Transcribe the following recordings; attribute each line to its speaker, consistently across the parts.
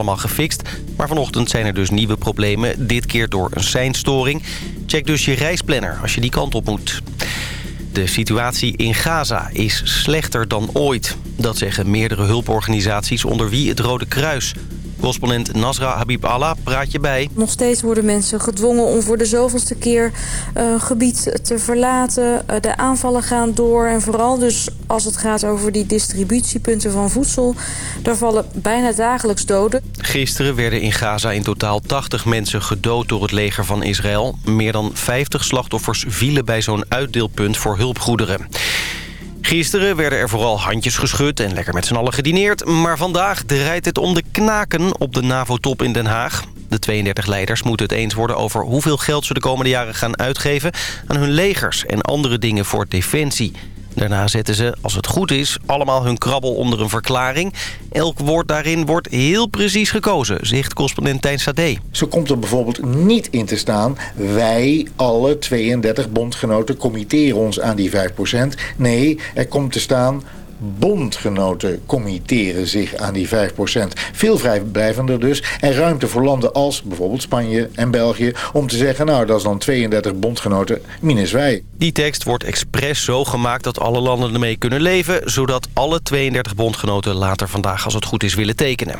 Speaker 1: allemaal gefixt. Maar vanochtend zijn er dus nieuwe problemen. Dit keer door een seinstoring. Check dus je reisplanner als je die kant op moet. De situatie in Gaza is slechter dan ooit. Dat zeggen meerdere hulporganisaties onder wie het Rode Kruis. Correspondent Nasra Habib Allah praat je bij.
Speaker 2: Nog steeds worden mensen gedwongen om voor de zoveelste keer uh, gebied te verlaten. Uh, de aanvallen gaan door en vooral dus als het gaat over die distributiepunten van voedsel... daar vallen bijna dagelijks doden.
Speaker 1: Gisteren werden in Gaza in totaal 80 mensen gedood door het leger van Israël. Meer dan 50 slachtoffers vielen bij zo'n uitdeelpunt voor hulpgoederen. Gisteren werden er vooral handjes geschud en lekker met z'n allen gedineerd. Maar vandaag draait het om de knaken op de NAVO-top in Den Haag. De 32 leiders moeten het eens worden over hoeveel geld ze de komende jaren gaan uitgeven... aan hun legers en andere dingen voor defensie. Daarna zetten ze, als het goed is, allemaal hun krabbel onder een verklaring. Elk woord daarin wordt heel precies gekozen, zegt correspondent Tijn Sade.
Speaker 3: Zo komt er bijvoorbeeld niet in te staan... wij, alle 32 bondgenoten, committeren ons aan die 5%. Nee, er komt te staan bondgenoten committeren zich aan die 5%. Veel vrijblijvender dus. En ruimte voor landen als bijvoorbeeld Spanje en België... om te zeggen, nou, dat is dan 32 bondgenoten minus wij.
Speaker 1: Die tekst wordt expres zo gemaakt dat alle landen ermee kunnen leven... zodat alle 32 bondgenoten later vandaag, als het goed is, willen tekenen.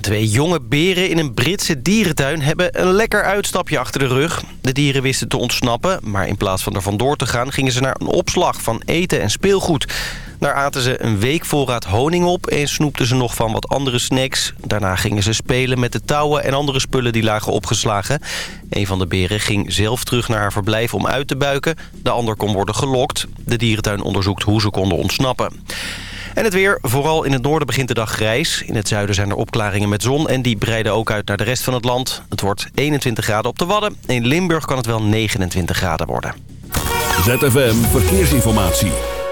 Speaker 1: Twee jonge beren in een Britse dierentuin hebben een lekker uitstapje achter de rug. De dieren wisten te ontsnappen, maar in plaats van er vandoor te gaan... gingen ze naar een opslag van eten en speelgoed. Daar aten ze een week voorraad honing op en snoepten ze nog van wat andere snacks. Daarna gingen ze spelen met de touwen en andere spullen die lagen opgeslagen. Een van de beren ging zelf terug naar haar verblijf om uit te buiken. De ander kon worden gelokt. De dierentuin onderzoekt hoe ze konden ontsnappen. En het weer, vooral in het noorden begint de dag grijs. In het zuiden zijn er opklaringen met zon en die breiden ook uit naar de rest van het land. Het wordt 21 graden op de Wadden. In Limburg kan het wel 29 graden worden.
Speaker 4: ZFM Verkeersinformatie.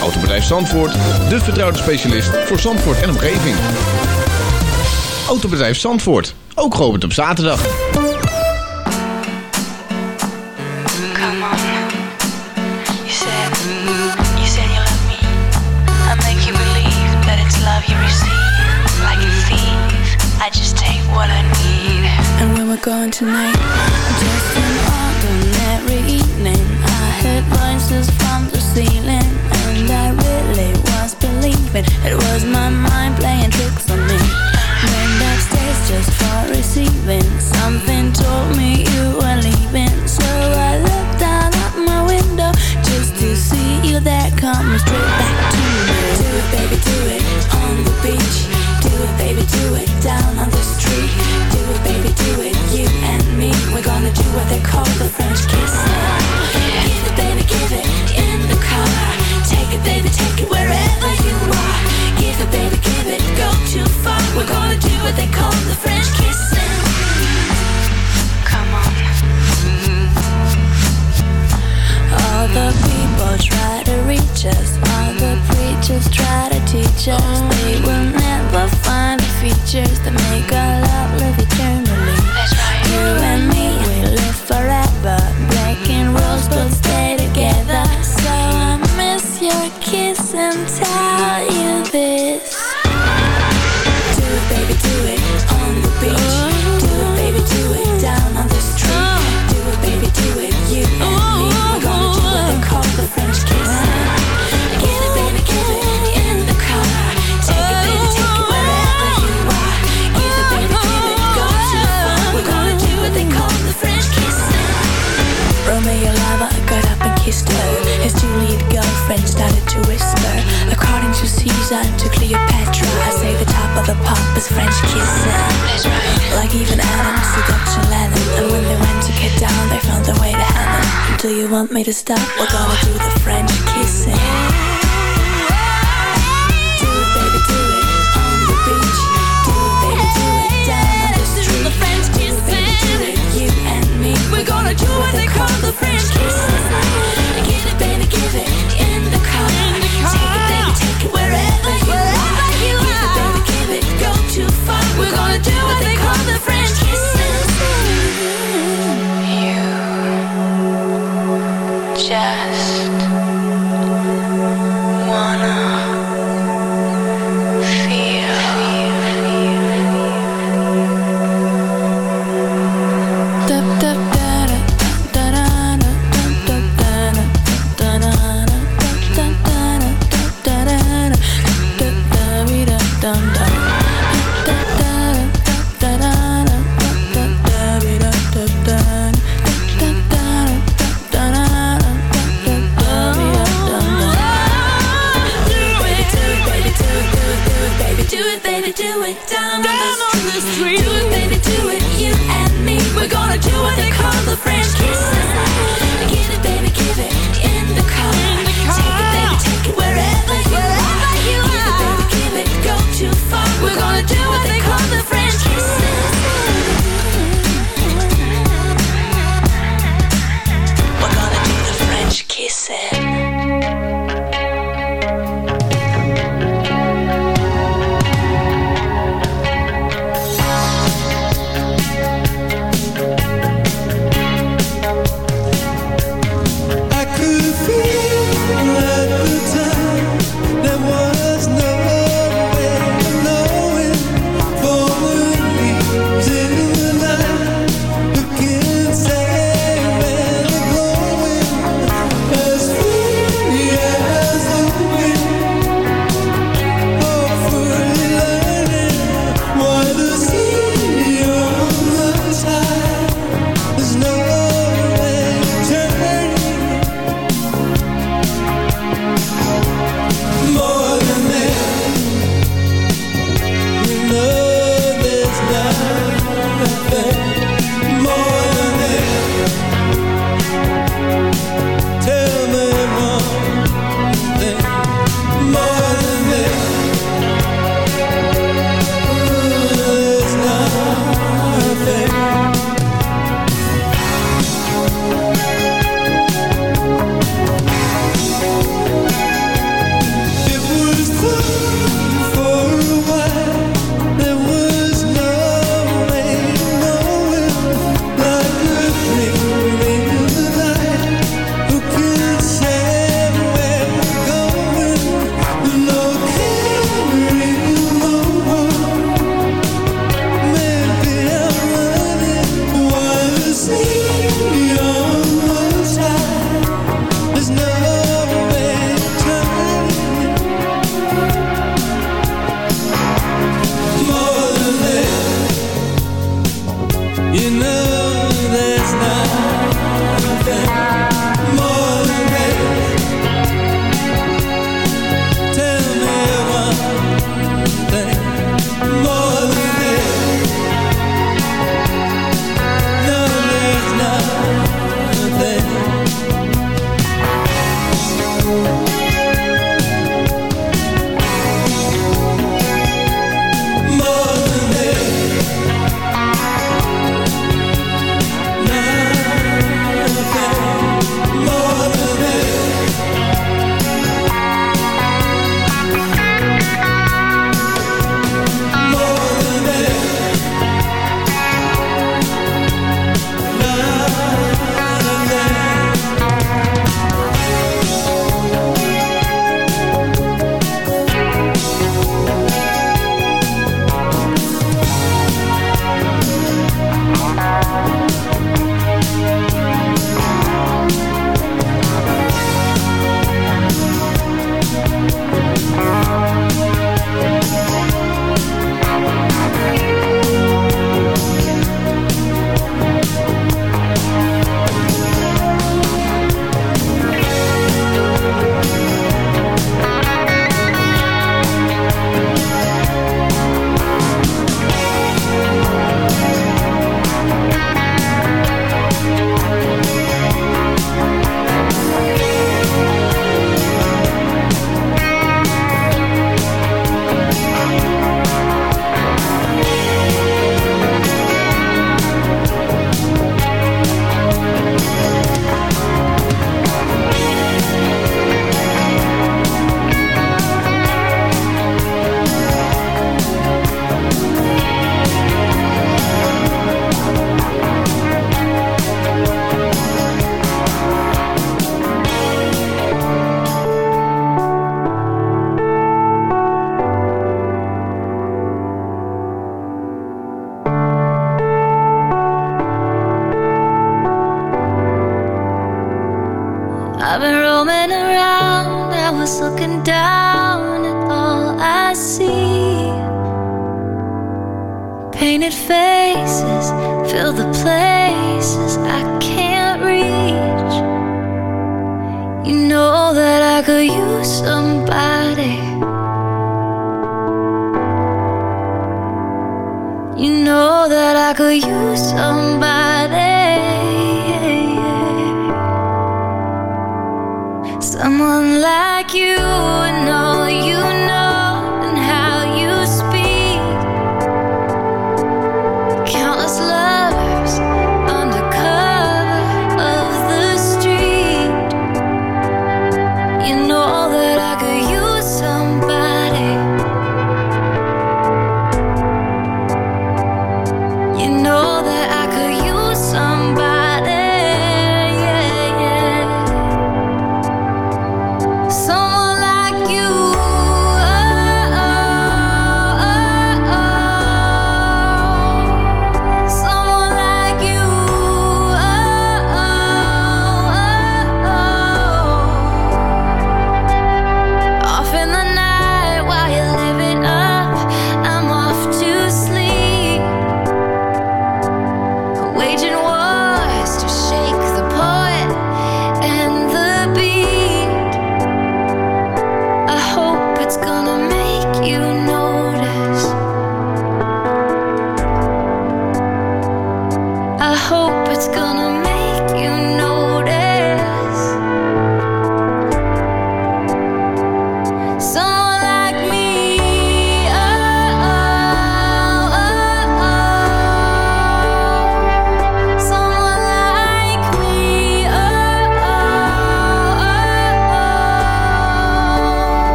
Speaker 5: Autobedrijf Zandvoort, de vertrouwde specialist voor Zandvoort en omgeving. Autobedrijf Zandvoort, ook geopend op zaterdag.
Speaker 6: I just take what I need. And when we're going tonight, just an ordinary evening. Heard voices from the ceiling, and I really was believing it was my mind playing tricks on me. Went upstairs just for receiving. Something told me you were leaving, so I looked out of my window just to see you there coming straight back to me. Do it, baby, do it on the beach do it, baby, do it down on the street. Do it, baby, do it, you and me. We're gonna do what they call the French kiss. Baby, take it wherever you are. Give it, baby, give it, go too far. We're gonna do what they call the French kiss. want me to stop, we're gonna do the French kissing. Do it, baby, do it on the beach. Do it, baby, do it down the. The French kissing. You and me. We're gonna do what they call the French. Give it, baby, give it in the car. Take it, baby, take it wherever you are. Give it, baby, give it, go too far. We're gonna do what they call the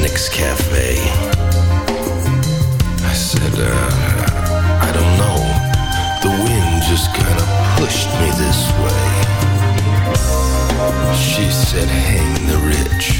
Speaker 7: Nick's Cafe. I said, uh, I don't know. The wind just kinda pushed me this way. She said, hang the rich.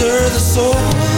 Speaker 8: stir the soul.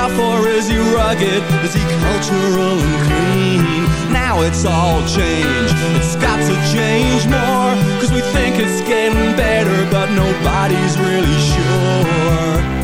Speaker 9: rough or is he rugged? Is he cultural and clean? Now it's all changed. It's got to change more. Cause we think it's getting better, but nobody's really sure.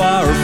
Speaker 9: are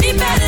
Speaker 6: me better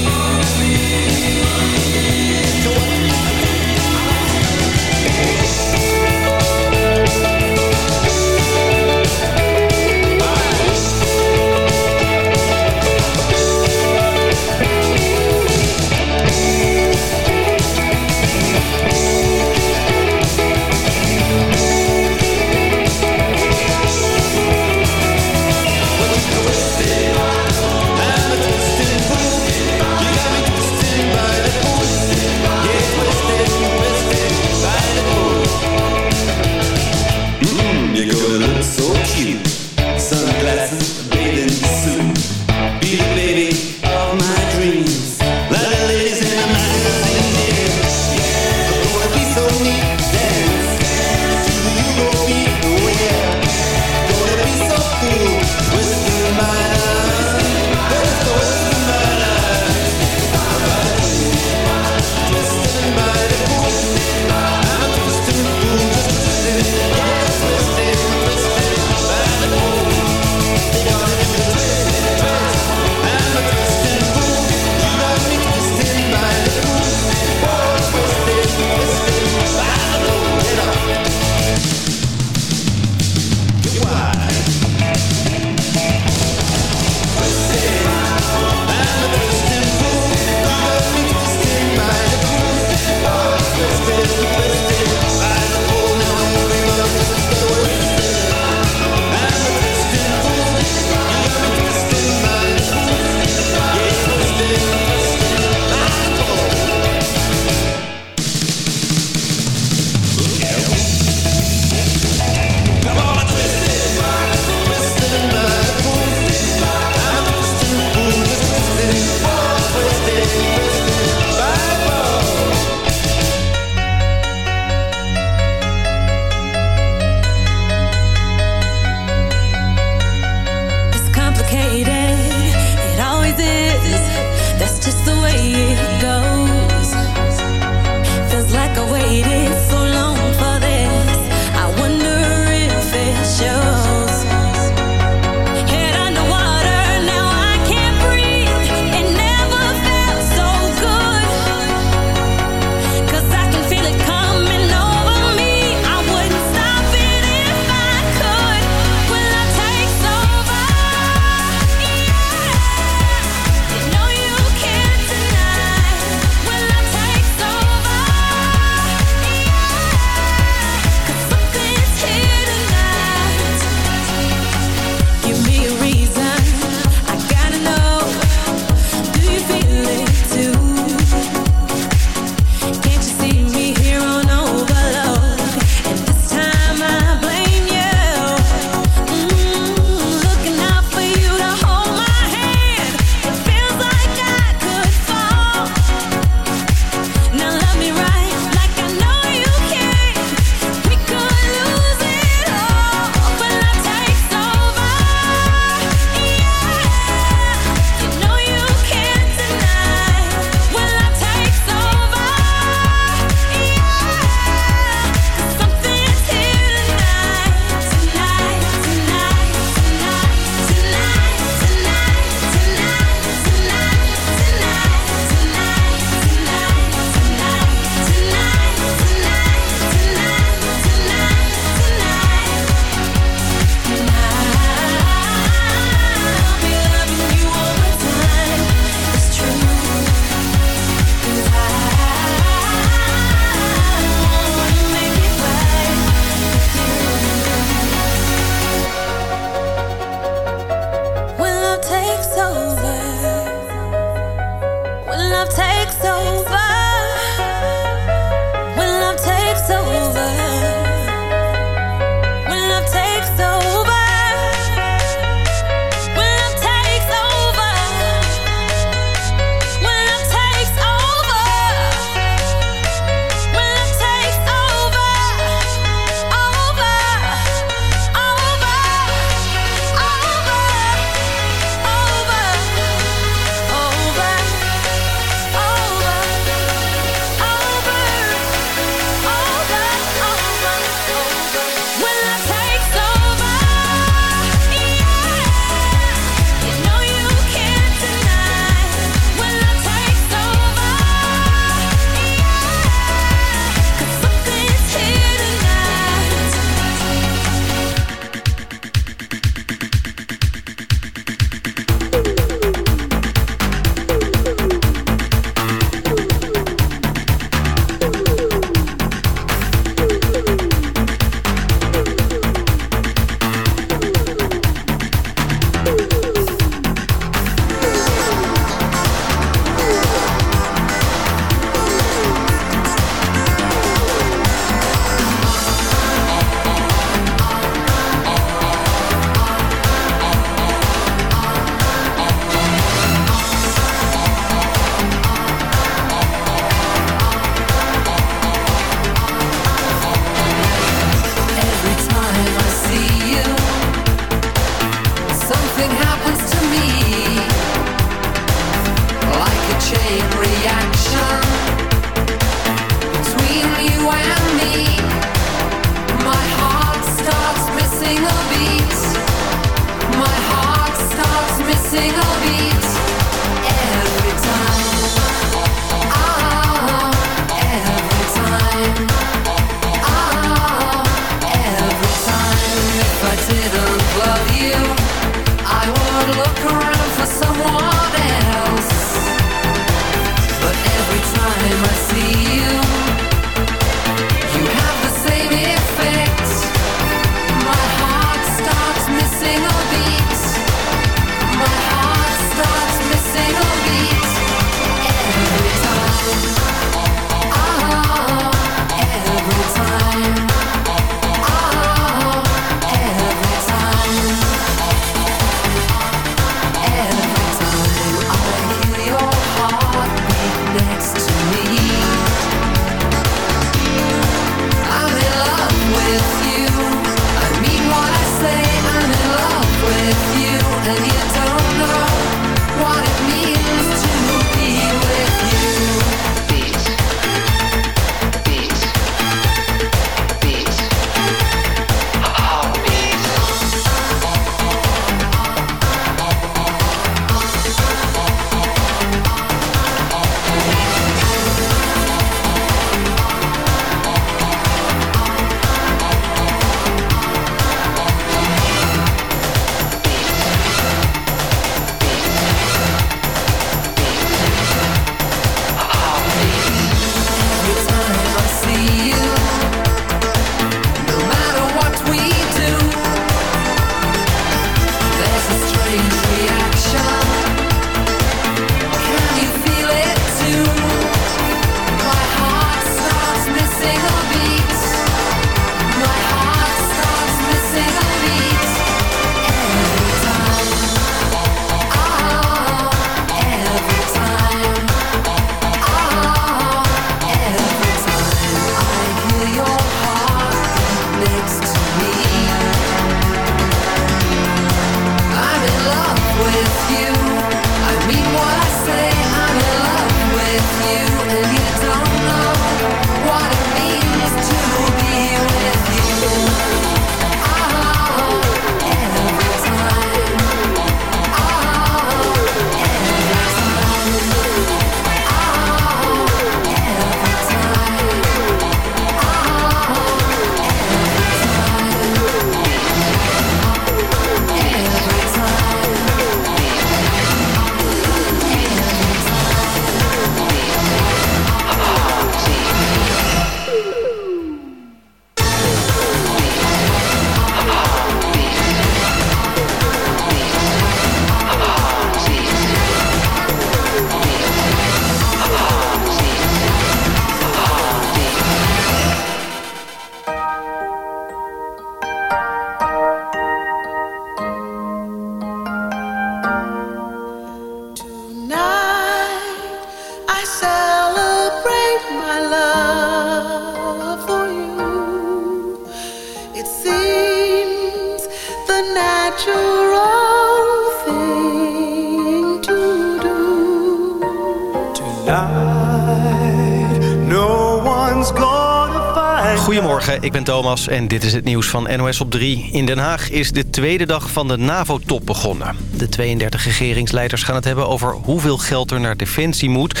Speaker 1: En dit is het nieuws van NOS op 3. In Den Haag is de tweede dag van de NAVO-top begonnen. De 32 regeringsleiders gaan het hebben over hoeveel geld er naar defensie moet.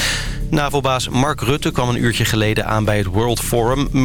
Speaker 1: NAVO-baas Mark Rutte kwam een uurtje geleden aan bij het World Forum... met